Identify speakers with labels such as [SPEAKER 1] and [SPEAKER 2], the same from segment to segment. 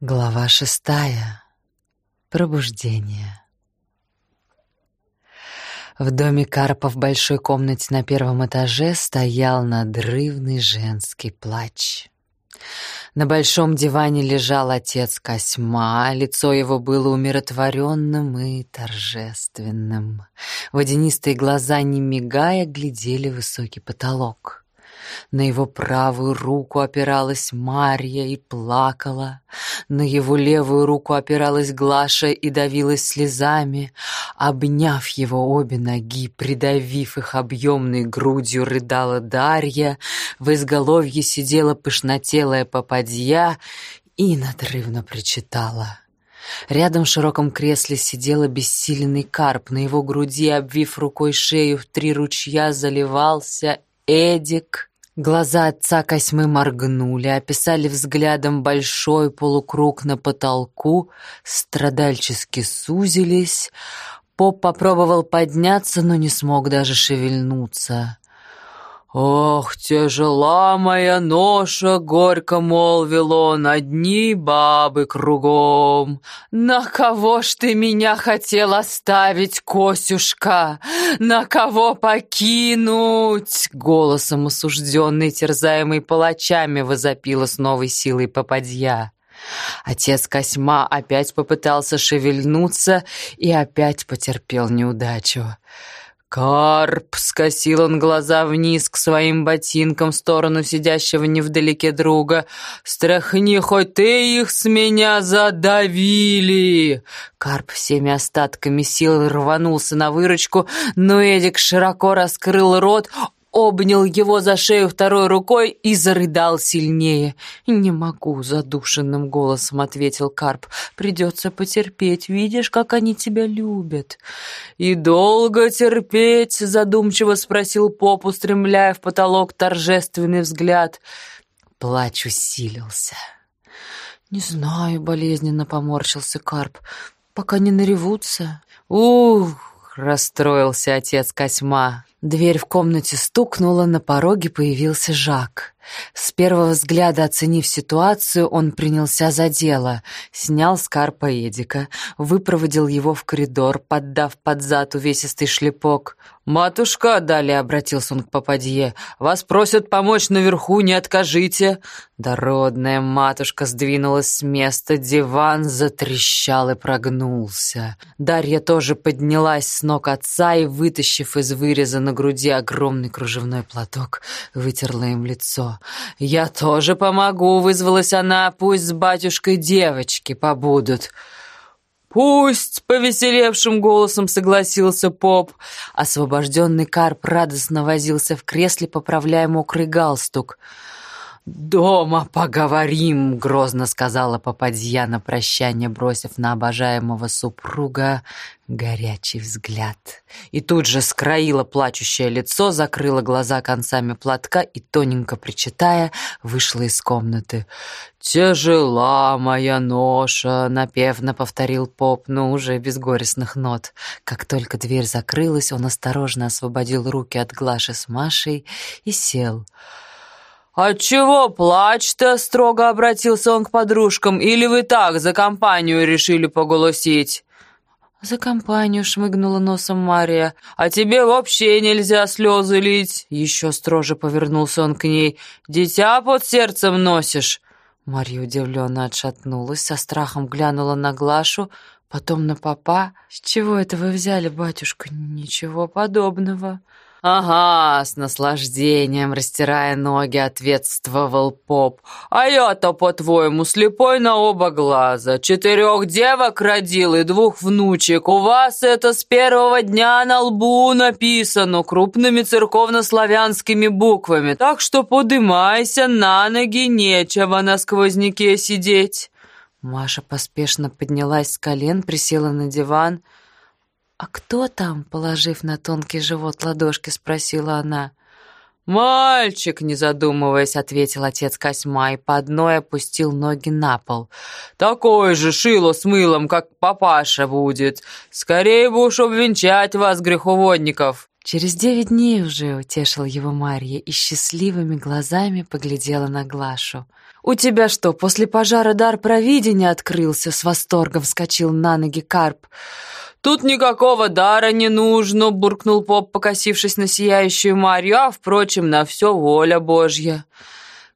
[SPEAKER 1] Глава шестая. Пробуждение. В доме Карпа в большой комнате на первом этаже стоял надрывный женский плач. На большом диване лежал отец Косьма, лицо его было умиротворенным и торжественным. Водянистые глаза, не мигая, глядели высокий потолок. На его правую руку опиралась Марья и плакала. На его левую руку опиралась Глаша и давилась слезами. Обняв его обе ноги, придавив их объемной грудью, рыдала Дарья. В изголовье сидела пышнотелая попадья и надрывно причитала. Рядом в широком кресле сидел обессиленный карп. На его груди, обвив рукой шею, в три ручья заливался Эдик. Глаза отца Косьмы моргнули, описали взглядом большой полукруг на потолку, страдальчески сузились. Поп попробовал подняться, но не смог даже шевельнуться. «Ох, тяжела моя ноша!» — горько молвил он. «Одни бабы кругом!» «На кого ж ты меня хотел оставить, Косюшка? На кого покинуть?» Голосом осужденный, терзаемый палачами, возопила с новой силой попадья. Отец Косьма опять попытался шевельнуться и опять потерпел неудачу. «Карп!» — скосил он глаза вниз к своим ботинкам в сторону сидящего невдалеке друга. «Страхни, хоть ты их с меня задавили!» Карп всеми остатками сил рванулся на выручку, но Эдик широко раскрыл рот, обнял его за шею второй рукой и зарыдал сильнее. «Не могу», — задушенным голосом ответил Карп. «Придется потерпеть. Видишь, как они тебя любят». «И долго терпеть?» — задумчиво спросил поп, устремляя в потолок торжественный взгляд. Плач усилился. «Не знаю», — болезненно поморщился Карп. «Пока не наревутся». «Ух!» — расстроился отец Косьма. Дверь в комнате стукнула, на пороге появился Жак. С первого взгляда оценив ситуацию, он принялся за дело. Снял с карпа Эдика, выпроводил его в коридор, поддав под зад увесистый шлепок. «Матушка!» — далее обратился он к попадье. «Вас просят помочь наверху, не откажите!» Дородная матушка сдвинулась с места, диван затрещал и прогнулся. Дарья тоже поднялась с ног отца и, вытащив из выреза на груди огромный кружевной платок, вытерла им лицо. «Я тоже помогу!» — вызвалась она. «Пусть с батюшкой девочки побудут!» «Пусть!» — повеселевшим голосом согласился поп. Освобожденный карп радостно возился в кресле, поправляя мокрый галстук. «Дома поговорим», — грозно сказала попадья на прощание, бросив на обожаемого супруга горячий взгляд. И тут же скроила плачущее лицо, закрыла глаза концами платка и, тоненько причитая, вышла из комнаты. «Тяжела моя ноша», — напевно повторил поп, но уже без горестных нот. Как только дверь закрылась, он осторожно освободил руки от Глаши с Машей и сел. «Отчего плачь-то?» — строго обратился он к подружкам. «Или вы так за компанию решили поголосить?» «За компанию», — шмыгнула носом Мария. «А тебе вообще нельзя слезы лить!» Еще строже повернулся он к ней. «Дитя под сердцем носишь!» Мария удивленно отшатнулась, со страхом глянула на Глашу, потом на папа. «С чего это вы взяли, батюшка?» «Ничего подобного». «Ага», — с наслаждением, растирая ноги, ответствовал поп. «А я-то, по-твоему, слепой на оба глаза. Четырех девок родил и двух внучек. У вас это с первого дня на лбу написано крупными церковно-славянскими буквами. Так что подымайся на ноги, нечего на сквозняке сидеть». Маша поспешно поднялась с колен, присела на диван — «А кто там?» — положив на тонкий живот ладошки, спросила она. «Мальчик!» — не задумываясь, ответил отец Косьма и по одной опустил ноги на пол. «Такой же шило с мылом, как папаша будет. Скорее бы уж обвенчать вас, греховодников!» Через девять дней уже утешил его Марья и счастливыми глазами поглядела на Глашу. «У тебя что, после пожара дар провидения открылся?» С восторгом вскочил на ноги Карп.
[SPEAKER 2] «Тут никакого дара не нужно», — буркнул поп, покосившись на сияющую Марью, «а, впрочем, на все воля Божья».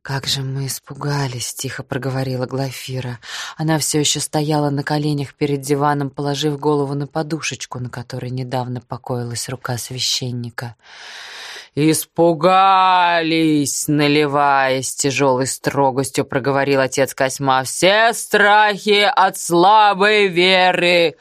[SPEAKER 1] «Как же мы испугались!» — тихо проговорила Глафира. Она все еще стояла на коленях перед диваном, положив голову на подушечку, на которой недавно покоилась рука священника.
[SPEAKER 2] «Испугались!» — наливаясь тяжелой строгостью, проговорил отец Косьма. «Все страхи от слабой веры!»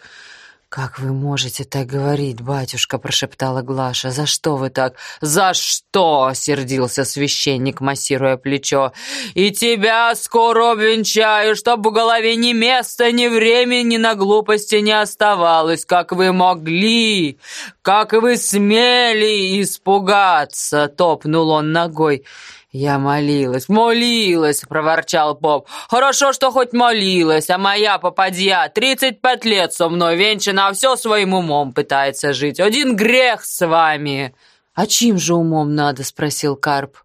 [SPEAKER 1] «Как вы можете так говорить, батюшка?» — прошептала Глаша. «За что вы так?»
[SPEAKER 2] «За что?» — сердился священник, массируя плечо. «И тебя скоро обвенчаю, чтоб в голове ни места, ни времени, ни на глупости не оставалось. Как вы могли? Как вы смели испугаться?» — топнул он ногой.
[SPEAKER 1] «Я молилась,
[SPEAKER 2] молилась!» — проворчал поп. «Хорошо, что хоть молилась, а моя попадья тридцать пять лет со мной венчана, а все своим умом пытается жить. Один грех с вами!»
[SPEAKER 1] «А чьим же умом надо?» — спросил Карп.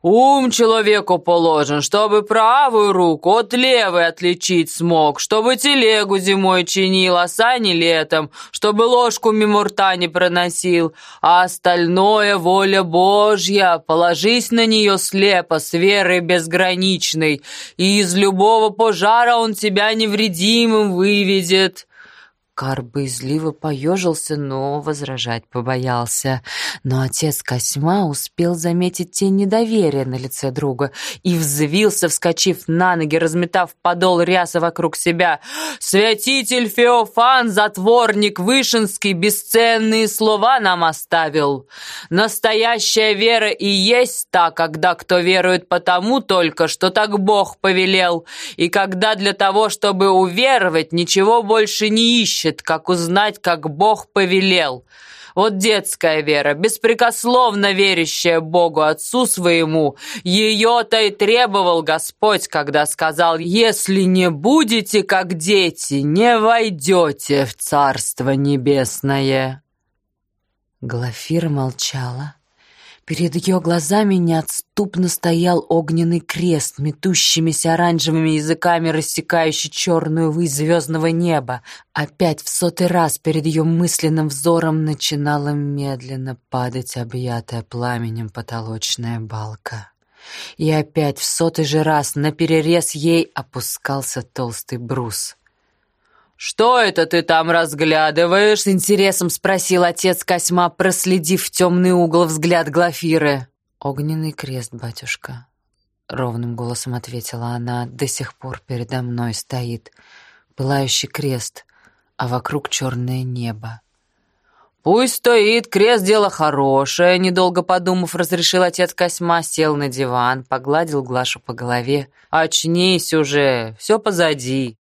[SPEAKER 2] Ум человеку положен, чтобы правую руку от левой отличить смог, чтобы телегу зимой чинил, а сани летом, чтобы ложку мимо рта не проносил, а остальное воля Божья, положись на нее слепо, с верой безграничной, и из любого пожара он тебя невредимым выведет».
[SPEAKER 1] Кар боязливо поежился, но возражать побоялся. Но отец Косьма успел заметить тень недоверия на лице друга и взвился, вскочив на ноги, разметав подол ряса вокруг себя. «Святитель Феофан, затворник Вышинский, бесценные слова нам оставил. Настоящая вера и есть та, когда кто верует потому только, что так Бог повелел, и когда для того, чтобы уверовать, ничего больше не ищет, ищет, как узнать, как Бог повелел. Вот детская вера, беспрекословно верящая Богу Отцу своему, ее-то и требовал Господь, когда сказал, «Если не будете, как дети, не войдете в Царство Небесное». Глафира молчала. Перед ее глазами неотступно стоял огненный крест, метущимися оранжевыми языками рассекающий черную высь звездного неба. Опять в сотый раз перед ее мысленным взором начинала медленно падать объятая пламенем потолочная балка. И опять в сотый же раз на перерез ей опускался толстый брус.
[SPEAKER 2] «Что это ты там разглядываешь?»
[SPEAKER 1] — с интересом спросил отец Косьма, проследив в темный угол взгляд Глафиры. «Огненный крест, батюшка», — ровным голосом ответила она, — «до сих пор передо мной стоит пылающий крест, а вокруг черное небо».
[SPEAKER 2] «Пусть стоит, крест дело хорошее», — недолго подумав, разрешил отец Косьма, сел на диван, погладил Глашу по голове. «Очнись уже, все позади».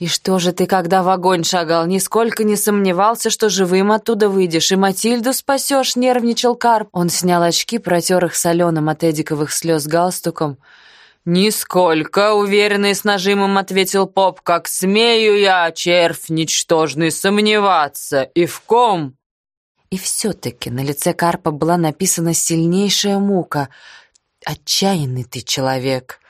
[SPEAKER 1] «И что же ты, когда в огонь шагал, нисколько не сомневался, что живым оттуда выйдешь и Матильду спасешь?» — нервничал Карп. Он снял очки, протер их соленым от эдиковых слез галстуком.
[SPEAKER 2] «Нисколько», — уверенно и с нажимом ответил поп, «как смею я, червь ничтожный, сомневаться, и в ком?»
[SPEAKER 1] И все-таки на лице Карпа была написана сильнейшая мука. «Отчаянный ты человек».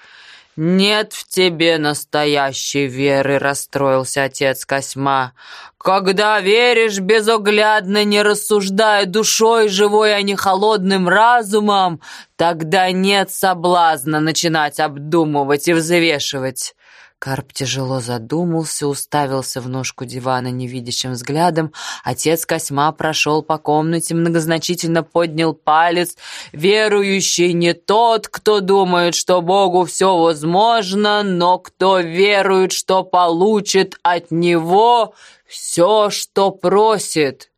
[SPEAKER 2] «Нет в тебе настоящей веры», — расстроился отец Косьма. «Когда веришь безоглядно, не рассуждая душой живой, а не холодным разумом, тогда нет соблазна начинать обдумывать и взвешивать.
[SPEAKER 1] Карп тяжело задумался, уставился в ножку дивана невидящим взглядом. Отец Косьма прошел по комнате, многозначительно поднял палец. «Верующий не тот, кто думает, что Богу все возможно, но кто верует, что получит от Него все, что просит».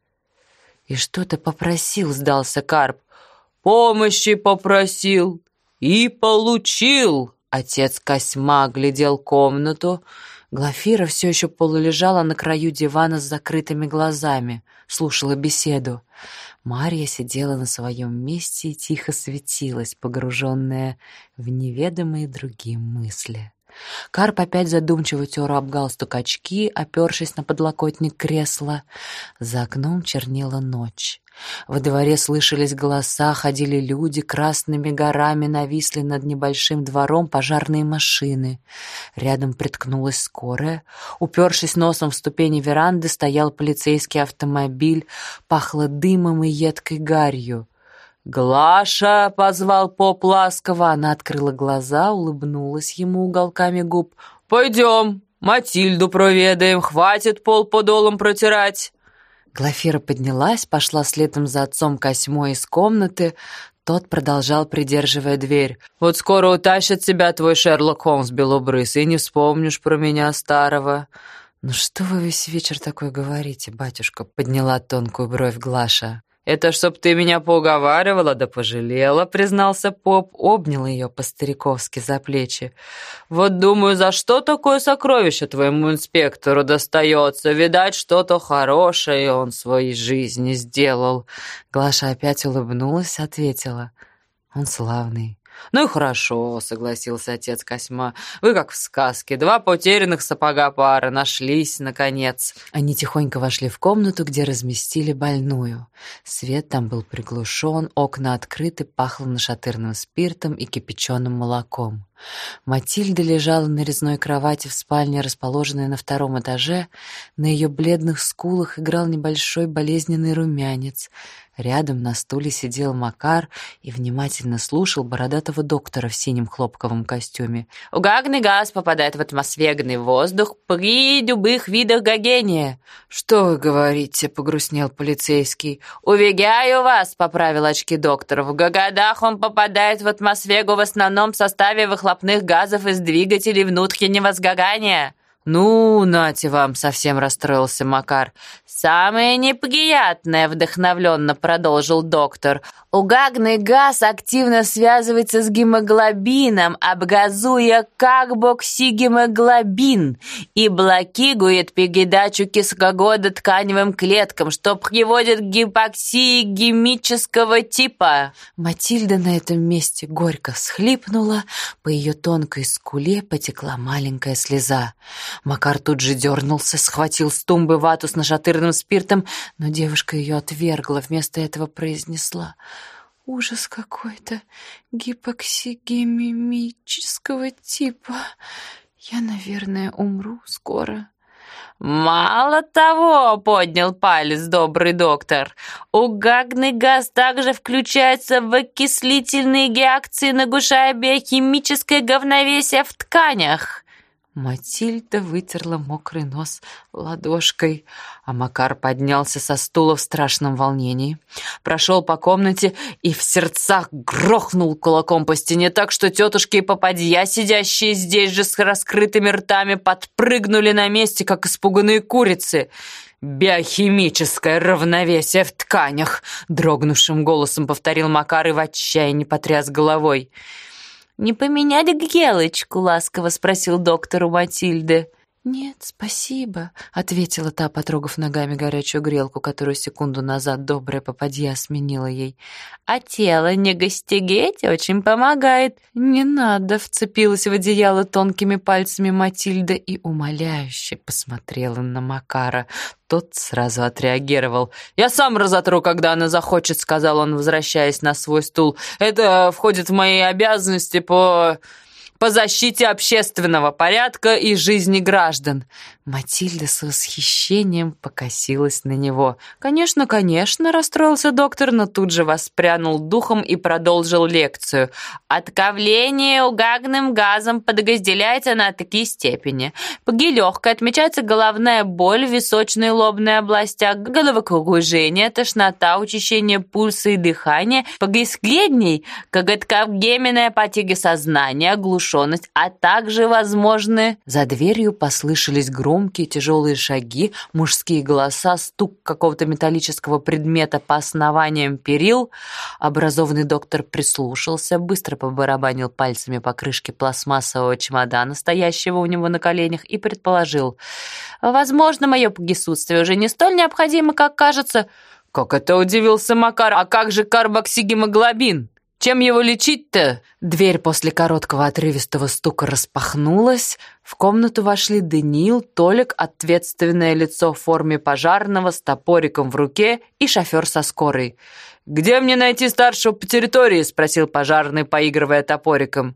[SPEAKER 1] «И что ты попросил?» — сдался Карп.
[SPEAKER 2] «Помощи попросил и получил».
[SPEAKER 1] Отец Косьма глядел комнату. Глафира все еще полулежала на краю дивана с закрытыми глазами, слушала беседу. Марья сидела на своем месте и тихо светилась, погруженная в неведомые другие мысли. Карп опять задумчиво тер об галстук очки, опершись на подлокотник кресла. За окном чернела ночь. Во дворе слышались голоса, ходили люди, красными горами нависли над небольшим двором пожарные машины. Рядом приткнулась скорая. Упершись носом в ступени веранды, стоял полицейский автомобиль, пахло дымом и едкой гарью. «Глаша!» — позвал поп ласково. Она открыла глаза, улыбнулась ему уголками губ. «Пойдем, Матильду проведаем, хватит пол подолом протирать!» Глафира поднялась, пошла следом за отцом Косьмо из комнаты. Тот продолжал, придерживая дверь. «Вот скоро утащит тебя твой Шерлок Холмс белобрысый, и не вспомнишь про меня старого». «Ну что вы весь вечер такое говорите, батюшка?» — подняла тонкую бровь Глаша. «Это чтоб ты меня поуговаривала да пожалела», — признался поп, обнял ее по-стариковски за плечи. «Вот думаю, за что такое сокровище твоему инспектору достается? Видать, что-то хорошее он в своей жизни сделал». Глаша опять улыбнулась, ответила. «Он славный». «Ну и хорошо», — согласился отец Косьма. «Вы как в сказке. Два потерянных сапога пары нашлись, наконец». Они тихонько вошли в комнату, где разместили больную. Свет там был приглушен, окна открыты, пахло нашатырным спиртом и кипяченым молоком. Матильда лежала на резной кровати в спальне, расположенной на втором этаже. На ее бледных скулах играл небольшой болезненный румянец. Рядом на стуле сидел Макар и внимательно слушал бородатого доктора в синем хлопковом костюме. «Угарный газ попадает в атмосферный воздух при любых видах гагения». «Что вы говорите?» — погрустнел полицейский. «Уверяю вас», — поправил очки доктор, «в гагадах он попадает в атмосферу в основном в составе выхлопных газов из двигателей внутреннего сгорания». «Ну, нате вам!» — совсем расстроился Макар. «Самое неприятное!» — вдохновленно продолжил доктор. Угарный газ активно связывается с гемоглобином, образуя карбоксигемоглобин и блокирует передачу кислорода тканевым клеткам, что приводит к гипоксии гемического типа. Матильда на этом месте горько всхлипнула, по ее тонкой скуле потекла маленькая слеза. Макар тут же дернулся, схватил с тумбы вату с нашатырным спиртом, но девушка ее отвергла, вместо этого произнесла — Ужас какой-то гипоксигемического типа. Я, наверное, умру скоро. «Мало того», — поднял палец добрый доктор, «угагный газ также включается в окислительные реакции, нагрушая биохимическое говновесие в тканях». Матильда вытерла мокрый нос ладошкой, а Макар поднялся со стула в страшном волнении, прошел по комнате и в сердцах грохнул кулаком по стене так, что тетушки и попадья, сидящие здесь же с раскрытыми ртами, подпрыгнули на месте, как испуганные курицы. «Биохимическое равновесие в тканях!» — дрогнувшим голосом повторил Макар и в отчаянии потряс головой. «Не поменять гелочку?» — ласково спросил доктор у Матильды. «Нет, спасибо», — ответила та, потрогав ногами горячую грелку, которую секунду назад добрая попадья сменила ей. «А тело не гостегеть очень помогает». «Не надо», — вцепилась в одеяло тонкими пальцами Матильда и умоляюще посмотрела на Макара. Тот сразу отреагировал. «Я сам разотру, когда она захочет», — сказал он, возвращаясь на свой стул. «Это входит в мои обязанности по...» по защите общественного порядка и жизни граждан. Матильда с восхищением покосилась на него. «Конечно, конечно», — расстроился доктор, но тут же воспрянул духом и продолжил лекцию. «Отковление угарным газом подразделяется на такие степени. При легкой отмечается головная боль, височная и лобная областях, головокружение, тошнота, учащение пульса и дыхания. При средней — коготковгеменная потеря сознания, оглушенность, а также возможны...» За дверью послышались громкие тяжелые шаги, мужские голоса, стук какого-то металлического предмета по основаниям перил. Образованный доктор прислушался, быстро побарабанил пальцами по крышке пластмассового чемодана, стоящего у него на коленях, и предположил. «Возможно, мое присутствие уже не столь необходимо, как кажется». «Как это удивился Макар? А как же карбоксигемоглобин?»
[SPEAKER 2] Чем его лечить-то?»
[SPEAKER 1] Дверь после короткого отрывистого стука распахнулась. В комнату вошли Даниил, Толик, ответственное лицо в форме пожарного с топориком в руке и шофер со скорой.
[SPEAKER 2] «Где мне найти старшего по территории?» — спросил пожарный, поигрывая топориком.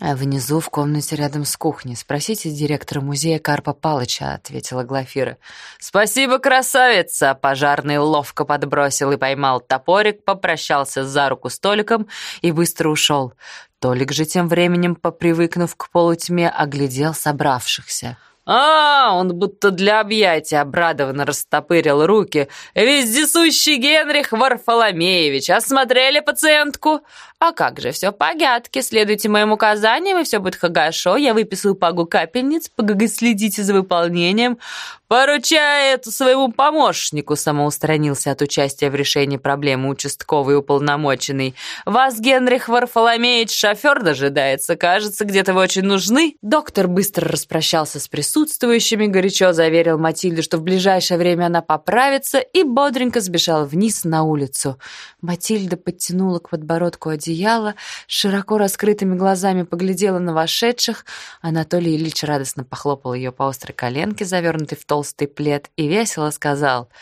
[SPEAKER 1] А внизу, в комнате рядом с кухней. Спросите директора музея Карпа Палыча», — ответила Глафира.
[SPEAKER 2] «Спасибо, красавица!» Пожарный ловко подбросил и поймал топорик, попрощался за руку с Толиком и быстро ушел. Толик же тем временем, попривыкнув к полутьме, оглядел собравшихся. «А, он будто для объятия обрадованно растопырил руки. Вездесущий Генрих Варфоломеевич, осмотрели пациентку? «А как же, все в порядке, следуйте моим указаниям, и все будет хорошо. Я выписал пагу капельниц, следите за выполнением. Поручаю это своему помощнику», самоустранился от участия в решении проблемы участковый уполномоченный. «Вас, Генрих Варфоломеевич, шофер дожидается. Кажется, где-то вы очень нужны».
[SPEAKER 1] Доктор быстро распрощался с присутствующими, горячо заверил Матильду, что в ближайшее время она поправится, и бодренько сбежал вниз на улицу. Матильда подтянула к подбородку одеяло, одеяло, широко раскрытыми глазами поглядела на вошедших. Анатолий Ильич радостно похлопал ее по острой коленке, завернутой в толстый плед, и весело сказал —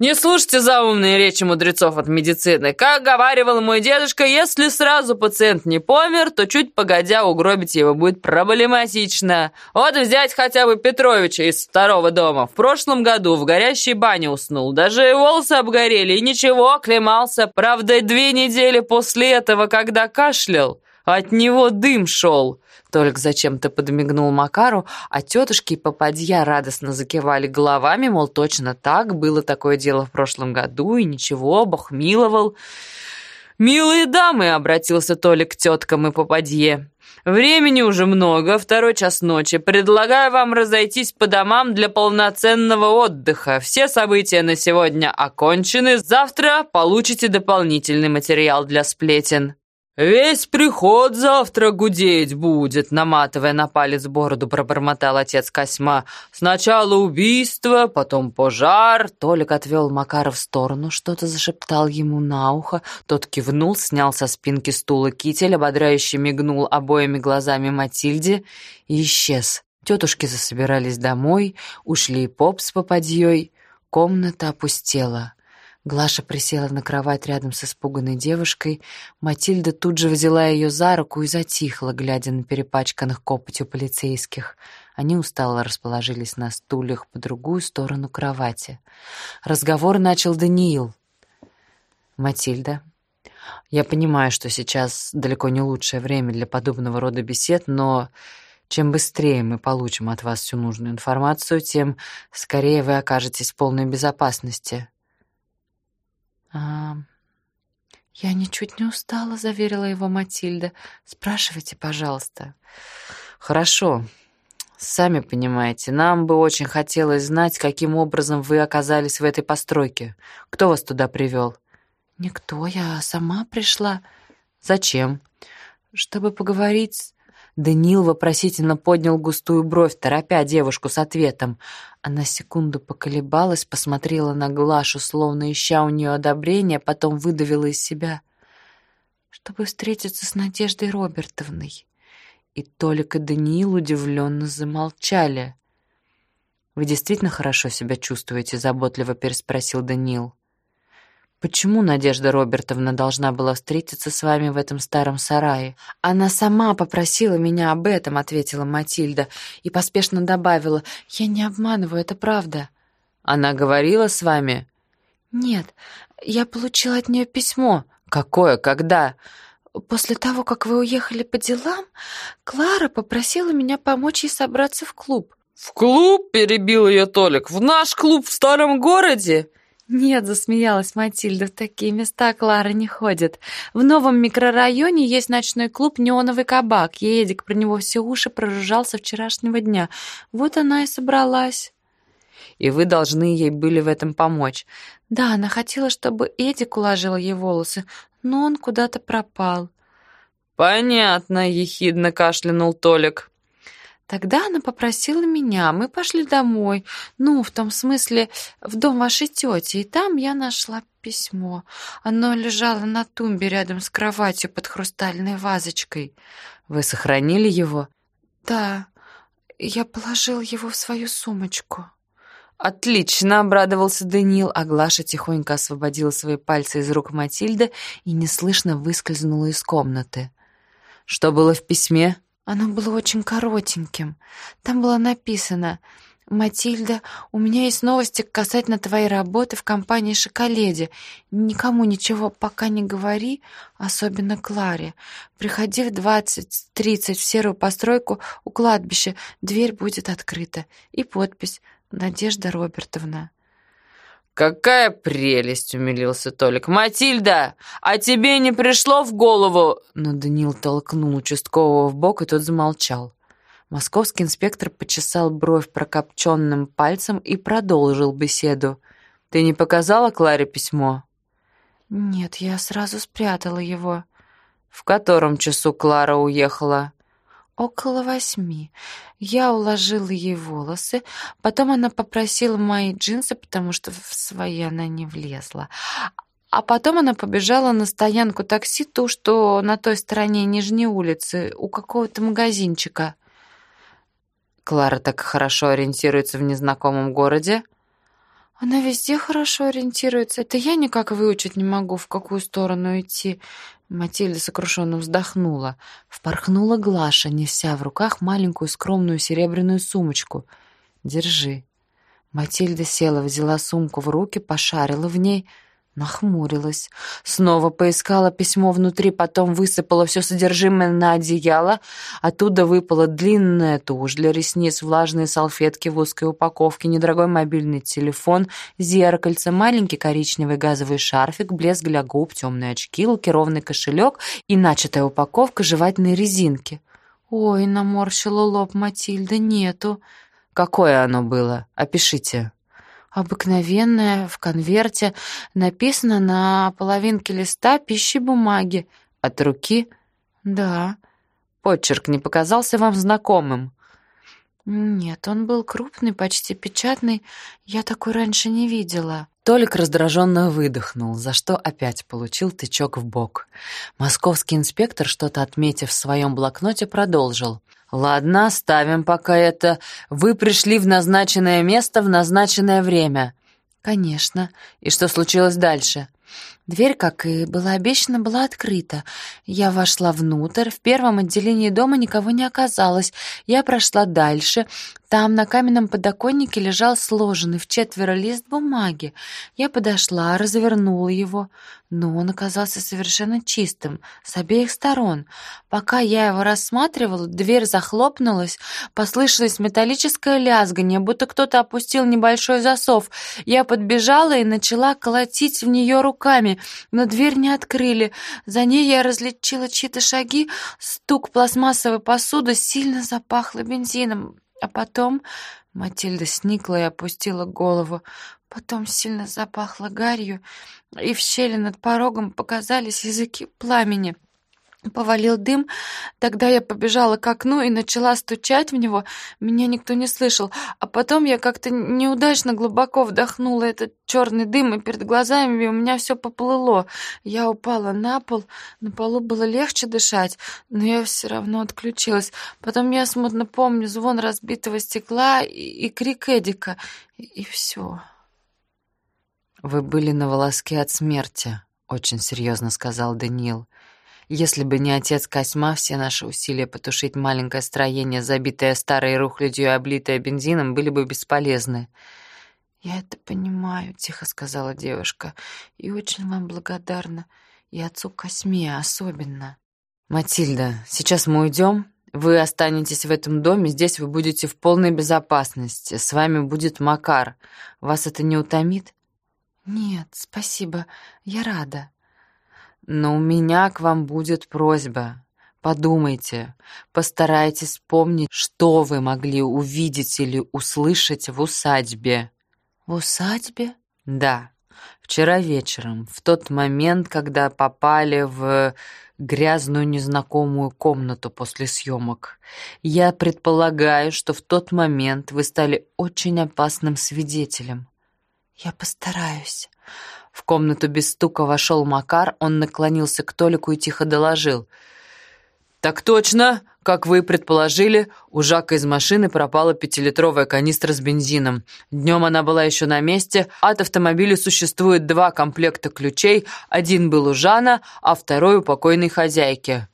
[SPEAKER 2] не слушайте заумные речи мудрецов от медицины. Как говаривал мой дедушка, если сразу пациент не помер, то чуть погодя угробить его будет проблематично. Вот взять хотя бы Петровича из второго дома. В прошлом году в горящей бане уснул. Даже волосы обгорели и ничего, оклемался. Правда, две недели после этого, когда кашлял, от него дым шел. Толик зачем-то подмигнул Макару, а тетушки и попадья радостно закивали головами, мол, точно так, было такое дело в прошлом году, и ничего, Бог миловал. «Милые дамы!» — обратился Толик к теткам и попадье. «Времени уже много, второй час ночи. Предлагаю вам разойтись по домам для полноценного отдыха. Все события на сегодня окончены. Завтра получите дополнительный материал для сплетен». «Весь приход завтра гудеть будет», — наматывая на палец бороду, пробормотал отец Косьма. «Сначала убийство, потом пожар».
[SPEAKER 1] Толик отвел Макара в сторону, что-то зашептал ему на ухо. Тот кивнул, снял со спинки стула китель, ободряюще мигнул обоими глазами Матильде и исчез. Тетушки засобирались домой, ушли поп с попадьей. Комната опустела. Глаша присела на кровать рядом с испуганной девушкой. Матильда тут же взяла ее за руку и затихла, глядя на перепачканных копотью полицейских. Они устало расположились на стульях по другую сторону кровати. Разговор начал Даниил. «Матильда, я понимаю, что сейчас далеко не лучшее время для подобного рода бесед, но чем быстрее мы получим от вас всю нужную информацию, тем скорее вы окажетесь в полной безопасности».
[SPEAKER 3] «А, «Я ничуть не устала», — заверила его Матильда. «Спрашивайте, пожалуйста».
[SPEAKER 1] «Хорошо. Сами понимаете, нам бы очень хотелось знать, каким образом вы оказались в этой постройке. Кто вас туда привел?»
[SPEAKER 3] «Никто, я сама пришла».
[SPEAKER 1] «Зачем?»
[SPEAKER 3] «Чтобы поговорить
[SPEAKER 1] Даниил вопросительно поднял густую бровь, торопя девушку с ответом. Она секунду поколебалась, посмотрела на Глашу, словно ища у нее одобрения, потом выдавила из себя.
[SPEAKER 3] «Чтобы встретиться с Надеждой Робертовной».
[SPEAKER 1] И Толик и Даниил удивленно замолчали. «Вы действительно хорошо себя чувствуете?» — заботливо переспросил Даниил. Почему Надежда Робертовна должна была встретиться с вами в этом старом сарае?
[SPEAKER 3] Она сама попросила меня об этом, ответила Матильда и поспешно добавила: "Я не обманываю, это правда".
[SPEAKER 1] Она говорила с вами?
[SPEAKER 3] Нет, я получила от нее письмо.
[SPEAKER 1] Какое? Когда?
[SPEAKER 3] После того, как вы уехали по делам, Клара попросила меня помочь ей собраться в клуб.
[SPEAKER 2] В клуб перебил ее Толик. В наш клуб в старом городе?
[SPEAKER 3] «Нет», — засмеялась Матильда, — «в такие места Клара не ходит. В новом микрорайоне есть ночной клуб «Неоновый кабак». Едик про него все уши проружал со вчерашнего дня. Вот она и собралась».
[SPEAKER 1] «И вы должны ей были в этом помочь?»
[SPEAKER 3] «Да, она хотела, чтобы Эдик уложил ей волосы, но он куда-то пропал».
[SPEAKER 2] «Понятно», — ехидно кашлянул Толик.
[SPEAKER 3] Тогда она попросила меня, мы пошли домой. Ну, в том смысле, в дом вашей тети, и там я нашла письмо. Оно лежало на тумбе рядом с кроватью под хрустальной вазочкой.
[SPEAKER 1] Вы сохранили его?
[SPEAKER 3] Да, я положил его в свою сумочку.
[SPEAKER 1] «Отлично!» — обрадовался Даниил, а Глаша тихонько освободила свои пальцы из рук Матильды и неслышно выскользнула из комнаты. «Что было в письме?»
[SPEAKER 3] Оно было очень коротеньким. Там было написано «Матильда, у меня есть новости касательно твоей работы в компании «Шоколеде». Никому ничего пока не говори, особенно Кларе. Приходи в 20.30 в серую постройку у кладбища, дверь будет открыта». И подпись «Надежда Робертовна».
[SPEAKER 2] «Какая прелесть!» — умилился Толик. «Матильда, а тебе не пришло в голову...»
[SPEAKER 1] Но Данил толкнул участкового в бок, и тот замолчал. Московский инспектор почесал бровь прокопченным пальцем и продолжил беседу. «Ты не показала Кларе письмо?»
[SPEAKER 3] «Нет, я сразу спрятала его».
[SPEAKER 1] «В котором часу Клара уехала?»
[SPEAKER 3] Около восьми. Я уложила ей волосы, потом она попросила мои джинсы, потому что в свои она не влезла. А потом она побежала на стоянку такси, ту, что на той стороне Нижней улицы, у какого-то магазинчика.
[SPEAKER 1] Клара так хорошо ориентируется в незнакомом городе.
[SPEAKER 3] Она везде хорошо ориентируется. Это я никак выучить не могу, в какую сторону идти. Матильда сокрушенно вздохнула.
[SPEAKER 1] Впорхнула Глаша, неся в руках маленькую скромную серебряную сумочку. «Держи». Матильда села, взяла сумку в руки, пошарила в ней — Нахмурилась. Снова поискала письмо внутри, потом высыпала все содержимое на одеяло. Оттуда выпала длинная тушь для ресниц, влажные салфетки в узкой упаковке, недорогой мобильный телефон, зеркальце, маленький коричневый газовый шарфик, блеск для губ, темные очки, лакированный кошелек и начатая упаковка жевательной резинки.
[SPEAKER 3] «Ой», — наморщила лоб Матильда, — «нету».
[SPEAKER 1] «Какое оно было? Опишите».
[SPEAKER 3] Обыкновенная, в конверте, написано на половинке листа пищи бумаги.
[SPEAKER 1] От руки?
[SPEAKER 3] Да.
[SPEAKER 1] Почерк не показался вам знакомым?
[SPEAKER 3] Нет, он был крупный, почти печатный. Я такой раньше не видела.
[SPEAKER 1] Толик раздраженно выдохнул, за что опять получил тычок в бок. Московский инспектор, что-то отметив в своем блокноте, продолжил. «Ладно, ставим пока это. Вы пришли в назначенное место в назначенное время».
[SPEAKER 3] «Конечно.
[SPEAKER 1] И что случилось дальше?»
[SPEAKER 3] Дверь, как и было обещано, была открыта. Я вошла внутрь. В первом отделении дома никого не оказалось. Я прошла дальше. Там на каменном подоконнике лежал сложенный в четверо лист бумаги. Я подошла, развернула его, но он оказался совершенно чистым, с обеих сторон. Пока я его рассматривала, дверь захлопнулась, послышалось металлическое лязгание, будто кто-то опустил небольшой засов. Я подбежала и начала колотить в нее руками, но дверь не открыли. За ней я различила чьи-то шаги, стук пластмассовой посуды, сильно запахло бензином. А потом Матильда сникла и опустила голову. Потом сильно запахло гарью, и в щели над порогом показались языки пламени. Повалил дым, тогда я побежала к окну и начала стучать в него. Меня никто не слышал. А потом я как-то неудачно глубоко вдохнула этот черный дым, и перед глазами у меня все поплыло. Я упала на пол, на полу было легче дышать, но я все равно отключилась. Потом я смутно помню звон разбитого стекла и, и крик Эдика, и, и все.
[SPEAKER 1] «Вы были на волоске от смерти», — очень серьезно сказал Даниил. Если бы не отец Косьма, все наши усилия потушить маленькое строение, забитое старой рухлядью и облитое бензином, были бы бесполезны.
[SPEAKER 3] «Я это понимаю», — тихо сказала девушка, — «и очень вам благодарна, и отцу Косьме особенно».
[SPEAKER 1] «Матильда, сейчас мы уйдем. Вы останетесь в этом доме, здесь вы будете в полной безопасности. С вами будет Макар. Вас это не утомит?»
[SPEAKER 3] «Нет, спасибо, я рада».
[SPEAKER 1] Но у меня к вам будет просьба. Подумайте, постарайтесь вспомнить, что вы могли увидеть или услышать в усадьбе.
[SPEAKER 3] В усадьбе?
[SPEAKER 1] Да. Вчера вечером, в тот момент, когда попали в грязную незнакомую комнату после съемок. Я предполагаю, что в тот момент вы стали очень опасным свидетелем.
[SPEAKER 3] Я постараюсь.
[SPEAKER 1] В комнату без стука вошел Макар, он наклонился к Толику и тихо доложил. «Так точно, как вы предположили, у Жака из машины пропала пятилитровая канистра с бензином. Днем она была еще на месте. От автомобиля существует два комплекта ключей. Один был у Жана, а второй у покойной хозяйки».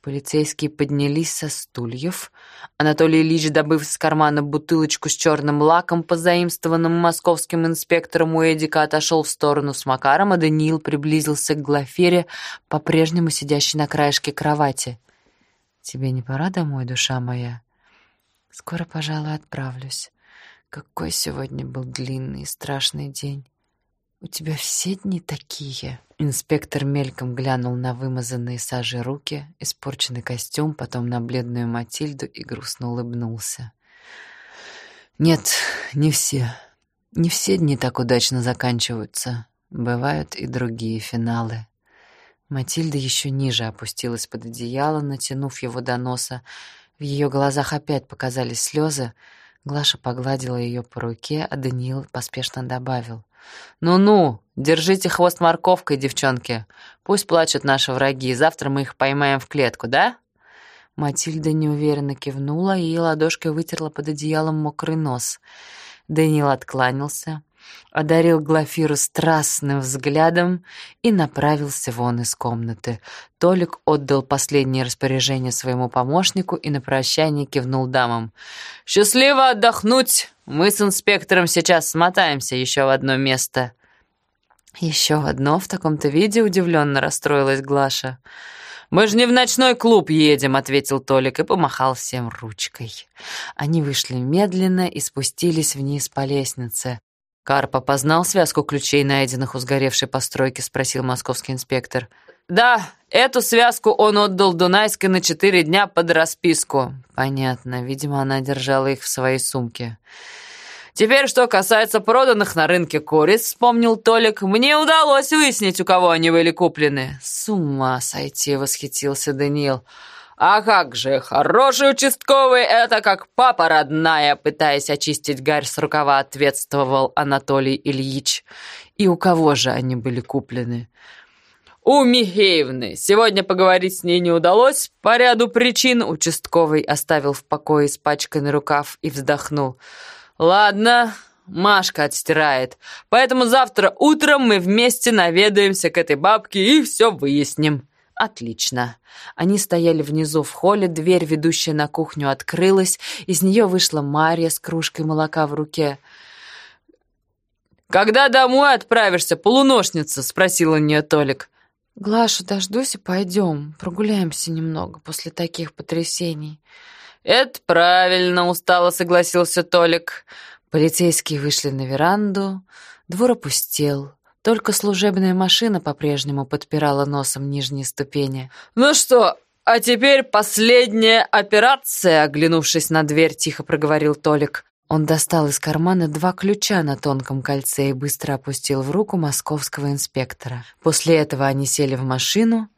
[SPEAKER 1] Полицейские поднялись со стульев. Анатолий Ильич, добыв из кармана бутылочку с черным лаком, позаимствованным московским инспектором у Эдика, отошел в сторону с Макаром, а Даниил приблизился к Глафире, по-прежнему сидящей на краешке кровати. «Тебе не пора домой, душа моя?» «Скоро, пожалуй, отправлюсь. Какой сегодня был длинный и страшный день. У тебя все дни такие». Инспектор мельком глянул на вымазанные сажей руки, испорченный костюм, потом на бледную Матильду и грустно улыбнулся. «Нет, не все. Не все дни так удачно заканчиваются. Бывают и другие финалы». Матильда еще ниже опустилась под одеяло, натянув его до носа. В ее глазах опять показались слезы. Глаша погладила ее по руке, а Даниил поспешно добавил. «Ну-ну, держите хвост морковкой, девчонки. Пусть плачут наши враги, завтра мы их поймаем в клетку, да?» Матильда неуверенно кивнула и ладошкой вытерла под одеялом мокрый нос. Даниил откланялся, одарил Глафиру страстным взглядом и направился вон из комнаты. Толик отдал последнее распоряжение своему помощнику и на прощание кивнул дамам. «Счастливо отдохнуть! Мы с инспектором сейчас смотаемся еще в одно место». «Еще одно в таком-то виде?» — удивленно расстроилась Глаша. «Мы же не в ночной клуб едем», — ответил Толик и помахал всем ручкой. Они вышли медленно и спустились вниз по лестнице. «Карп опознал связку ключей, найденных у сгоревшей постройки?» — спросил московский инспектор. «Да, эту связку он отдал Дунайской на четыре дня под расписку». «Понятно. Видимо, она держала их в своей сумке». «Теперь, что касается проданных на рынке куриц», — вспомнил Толик, «мне удалось выяснить, у кого они были куплены». «С ума сойти!» — восхитился Даниил. «А как же, хороший участковый — это как папа родная», пытаясь очистить гарь с рукава, ответствовал Анатолий Ильич. «И у кого же они были куплены?» «У Михеевны. Сегодня поговорить с ней не удалось. По ряду причин участковый оставил в покое испачканный рукав и вздохнул. Ладно, Машка отстирает. Поэтому завтра утром мы вместе наведаемся к этой бабке и все выясним». Отлично. Они стояли внизу в холле, дверь, ведущая на кухню, открылась. Из нее вышла Марья с кружкой молока в руке. «Когда домой отправишься, полуношница?» — спросил у нее Толик.
[SPEAKER 3] «Глашу дождусь и пойдем. Прогуляемся немного после таких потрясений».
[SPEAKER 1] «Это правильно», — устало согласился Толик. Полицейские вышли на веранду. Двор опустел. Только служебная машина по-прежнему подпирала носом нижние ступени. «Ну что, а теперь последняя операция», — оглянувшись на дверь, тихо проговорил Толик. Он достал из кармана два ключа на тонком кольце и быстро опустил в руку московского инспектора. После этого они сели в машину,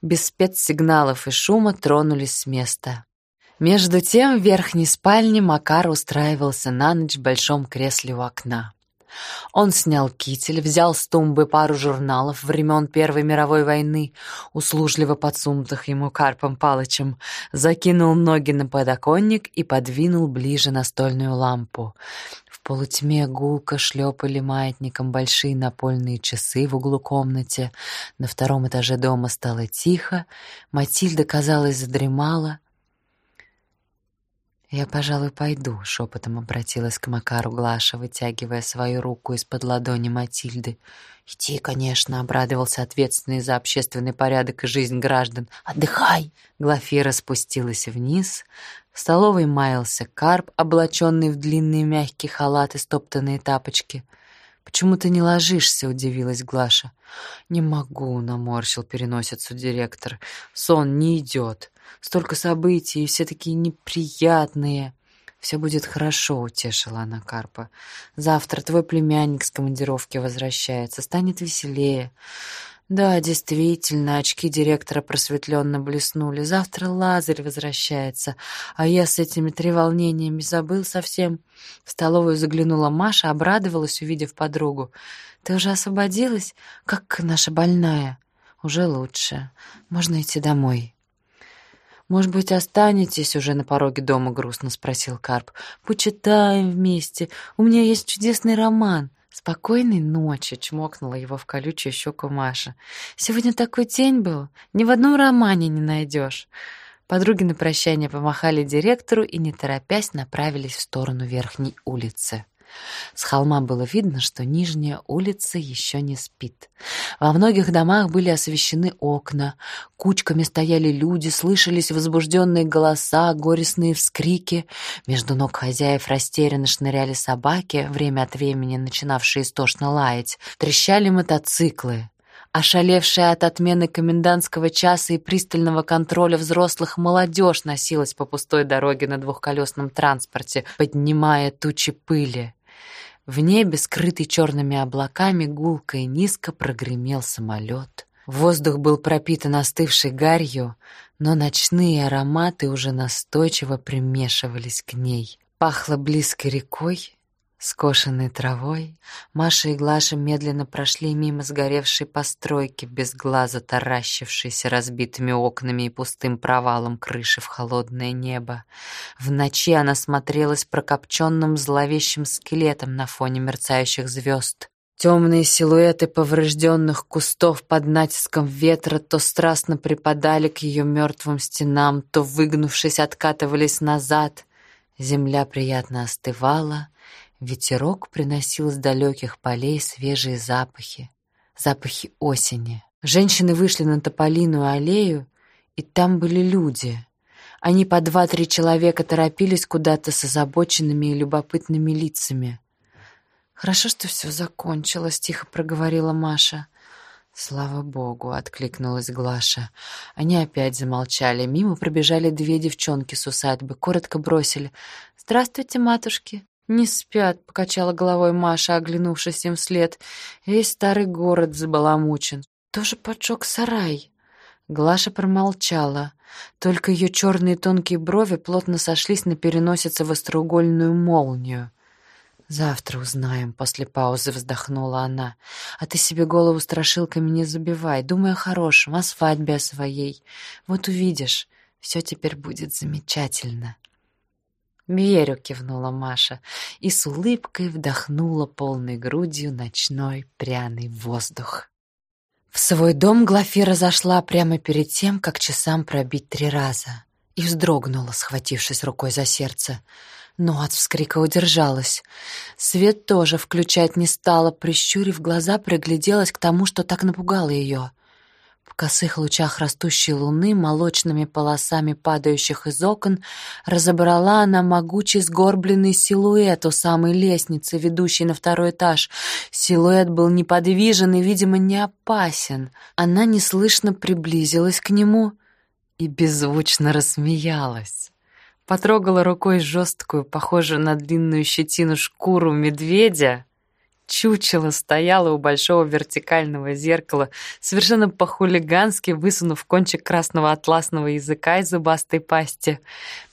[SPEAKER 1] без спецсигналов и шума тронулись с места. Между тем в верхней спальне Макар устраивался на ночь в большом кресле у окна. Он снял китель, взял с тумбы пару журналов времен Первой мировой войны, услужливо подсунутых ему Карпом Палычем, закинул ноги на подоконник и подвинул ближе настольную лампу. В полутьме гулко шлепали маятником большие напольные часы в углу комнаты. На втором этаже дома стало тихо, Матильда, казалось, задремала, «Я, пожалуй, пойду», — шепотом обратилась к Макару Глаша, вытягивая свою руку из-под ладони Матильды. «Иди, конечно», — обрадовался ответственный за общественный порядок и жизнь граждан. «Отдыхай!» Глафира спустилась вниз. В столовой маялся карп, облаченный в длинные мягкие халаты, стоптанные тапочки. «Почему ты не ложишься?» — удивилась Глаша. «Не могу», — наморщил переносицу директор. «Сон не идет. Столько событий, и все такие неприятные». «Все будет хорошо», — утешила она Карпа. «Завтра твой племянник с командировки возвращается, станет веселее». Да, действительно, очки директора просветленно блеснули. Завтра Лазарь возвращается, а я с этими треволнениями забыл совсем. В столовую заглянула Маша, обрадовалась, увидев подругу. «Ты уже освободилась? Как наша больная?» «Уже лучше. Можно идти домой». «Может быть, останетесь уже на пороге дома?» — грустно спросил Карп. «Почитаем вместе. У меня есть чудесный роман». «Спокойной ночи!» — чмокнула его в колючую щеку Маша. «Сегодня такой день был, ни в одном романе не найдешь». Подруги на прощание помахали директору и, не торопясь, направились в сторону верхней улицы. С холма было видно, что нижняя улица еще не спит. Во многих домах были освещены окна, кучками стояли люди, слышались возбужденные голоса, горестные вскрики. Между ног хозяев растерянно шныряли собаки, время от времени начинавшие истошно лаять. Трещали мотоциклы. Ошалевшая от отмены комендантского часа и пристального контроля взрослых молодежь носилась по пустой дороге на двухколесном транспорте, поднимая тучи пыли. В небе, скрытый черными облаками, гулко и низко прогремел самолет. Воздух был пропитан остывшей гарью, но ночные ароматы уже настойчиво примешивались к ней. Пахло близкой рекой, скошенной травой, Маша и Глаша медленно прошли мимо сгоревшей постройки, без глаза таращившейся разбитыми окнами и пустым провалом крыши в холодное небо. В ночи она смотрелась прокопченным зловещим скелетом на фоне мерцающих звезд. Темные силуэты поврежденных кустов под натиском ветра то страстно припадали к ее мертвым стенам, то, выгнувшись, откатывались назад. Земля приятно остывала, Ветерок приносил с далеких полей свежие запахи, запахи осени. Женщины вышли на Тополиную аллею, и там были люди. Они по два-три человека торопились куда-то с озабоченными и любопытными лицами. «Хорошо, что все закончилось», — тихо проговорила Маша. «Слава богу!» — откликнулась Глаша. Они опять замолчали. Мимо пробежали две девчонки с усадьбы, коротко бросили. «Здравствуйте, матушки!» «Не спят», — покачала головой Маша, оглянувшись им вслед. «Весь старый город забаламучен. Тоже поджег сарай». Глаша промолчала. Только ее черные тонкие брови плотно сошлись на переносице в остроугольную молнию. «Завтра узнаем», — после паузы вздохнула она. «А ты себе голову страшилками не забивай. Думай о хорошем, о свадьбе о своей. Вот увидишь, все теперь будет замечательно». «Верю», — кивнула Маша и с улыбкой вдохнула полной грудью ночной пряный воздух. В свой дом Глафира зашла прямо перед тем, как часам пробить три раза, и вздрогнула, схватившись рукой за сердце. Но от вскрика удержалась. Свет тоже включать не стала, прищурив глаза, пригляделась к тому, что так напугало ее. Косых лучах растущей луны, молочными полосами падающих из окон, разобрала она могучий сгорбленный силуэт у самой лестницы, ведущей на второй этаж. Силуэт был неподвижен и, видимо, не опасен. Она неслышно приблизилась к нему и беззвучно рассмеялась. Потрогала рукой жесткую, похожую на длинную щетину шкуру медведя, чучело стояло у большого вертикального зеркала, совершенно по-хулигански высунув кончик красного атласного языка из зубастой пасти.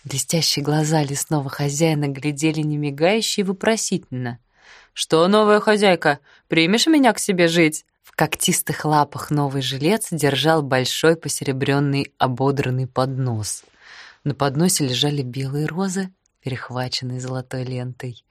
[SPEAKER 1] Блестящие глаза лесного хозяина глядели немигающе и вопросительно. «Что, новая хозяйка, примешь меня к себе жить?» В когтистых лапах новый жилец держал большой посеребренный ободранный поднос. На подносе лежали белые розы, перехваченные золотой лентой.